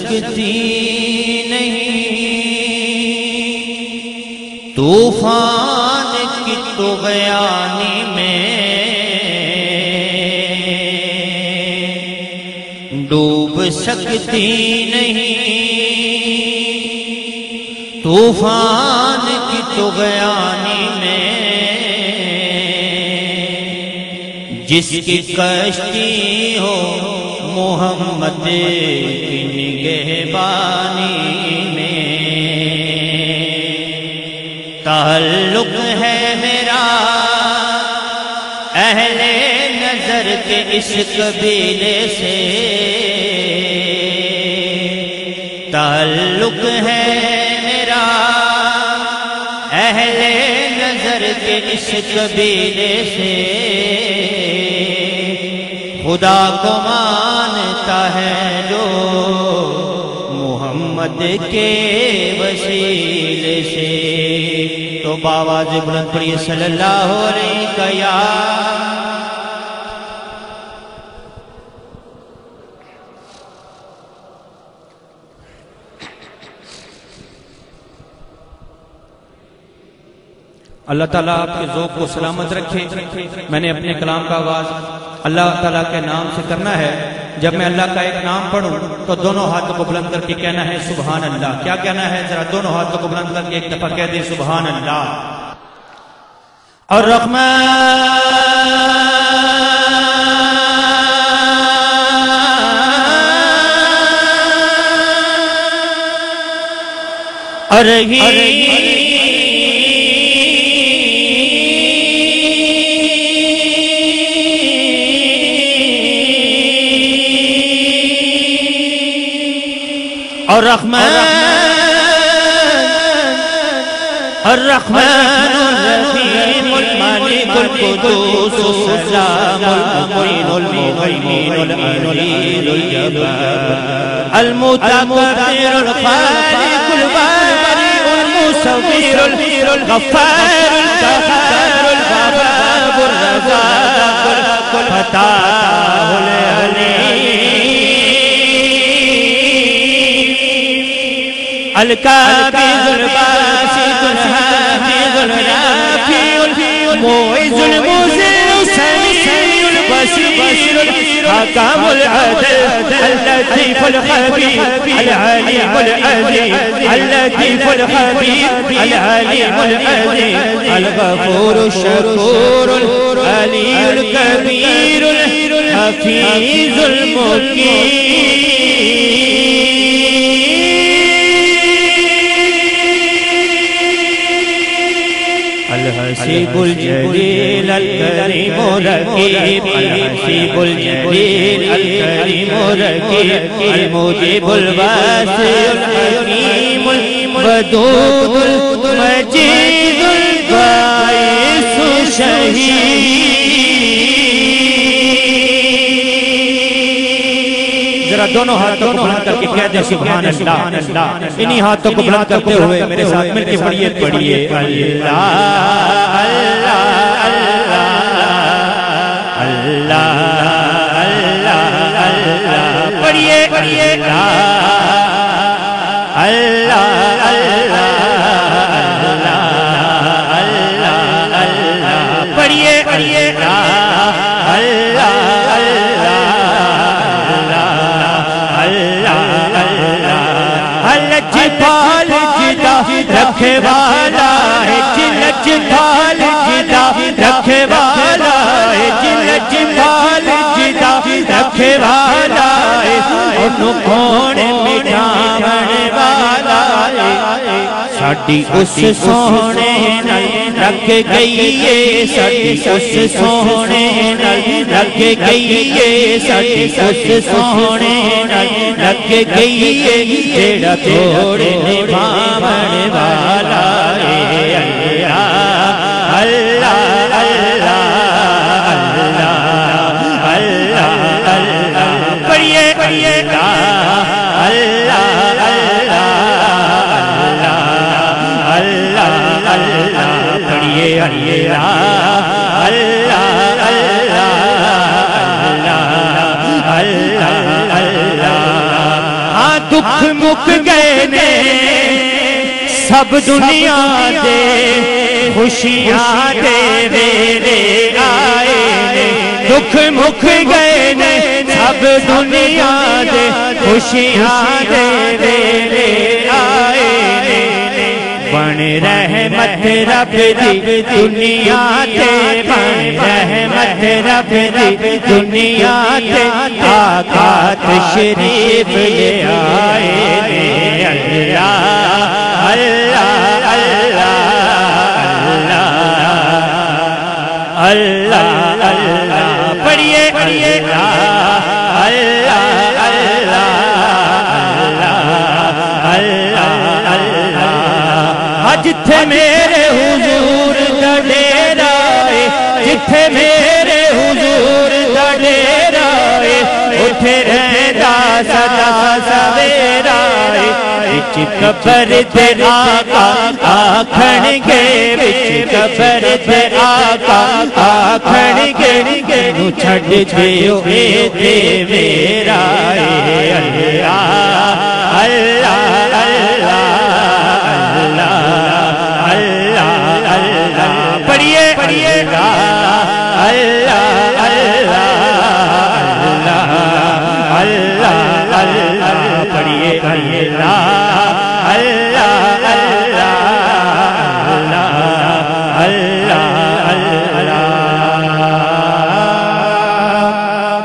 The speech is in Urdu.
سکتی نہیں۔ طوفان کی تو غیانی میں ڈوب سکتی نہیں۔ طوفان کی تو غیانی میں جس کی کشتی ہو محمد کی نگہبانی میں تعلق ہے میرا۔ اہل نظر کے اس قبیلے سے تعلق ہے میرا۔ اہل نظر کے اس قبیلے سے خدا کو مانتا ہے جو محمد کے وسیلے سے۔ تو بابا بلند پڑھیے صلی اللہ علیہ یا اللہ تعالیٰ آپ کے ذوق کو سلامت رکھے۔ میں نے اپنے کلام کا آواز اللہ تعالیٰ کے نام سے کرنا ہے۔ جب میں اللہ کا ایک نام پڑھوں تو دونوں ہاتھوں کو بلند کر کے کہنا ہے سبحان اللہ۔ کیا کہنا ہے؟ ذرا دونوں ہاتھوں کو بلند کر کے ایک دفعہ کہہ دیں سبحان اللہ۔ اور رحمان اور الرحمن. الرحيم. الملك القدوس. السلام المؤمن المهيمن العزيز الجبار. المتكبر الخالق البارئ المصور الغفار القهار الوهاب الرزاق الفتاح الكابد الباسط الحافظ الرافع الموعظ الموزن السميع البصير. الحكام العدل اللطيف الخبير العليم العليم اللطيف الخبير العليم العليم الغفور الشكور العلي الكبير الحفيظ المقيم. الحسيب الجليل الكريم ركيب الحسيب الجليل الكريم ركيب المجيب الباسل الحكيم الودود المجيد ذرا دونوں ہاتھوں کو بلند کر کے کہہ دیں سبحان اللہ انہی ہاتھوں کو بلند کرتے ہوئے میرے ساتھ مل کے پڑھیے پڑھیے۔ اللہ اللہ اللہ اللہ اللہ پڑھیے پڑھیے۔ اللہ اللہ اللہ اللہ پڑھیے پڑھیے۔ اللہ لچ پال جدا رکھے والا ہے لچ پال جدا رکھے والا ہے لچ پال جدا رکھے والا ہے۔ ان کون مٹاون والا ہے ساڈی اس سونے نال رکھ گئی ہے ساڈی اس سونے نال رکھ گئی ہے ساڈی اس سونے نال رکھ گئی ہے جیڑا توڑے نبھاون والا اللہ پڑھیے پڑھیے اللہ اللہ اللہ اللہ اللہ دکھ مک گئے نے سب دنیا دے خوشیاں دے ویرے آئے دکھ مک گئے نے سب دنیا دے خوشیاں دے ویرے آئے بن رحمت رب دی دنیا تے بن رحمت رب دی دنیا تے آقا تشریف لے آئے نے اللہ اللہ اللہ اللہ اللہ پڑھیے پڑھیے اللہ اللہ اللہ جتھے میرے حضور دا ڈیرا ہے جتھے میرے حضور دا ڈیرا ہے اٹھے رہدا سدا سویرا ہے وچ قبر تے آقا، آکھن گے وچ قبر تے آقا، آکھن گے نو چھڈ دیو اے تے میرا اے اللہ اللہ اللہ اللہ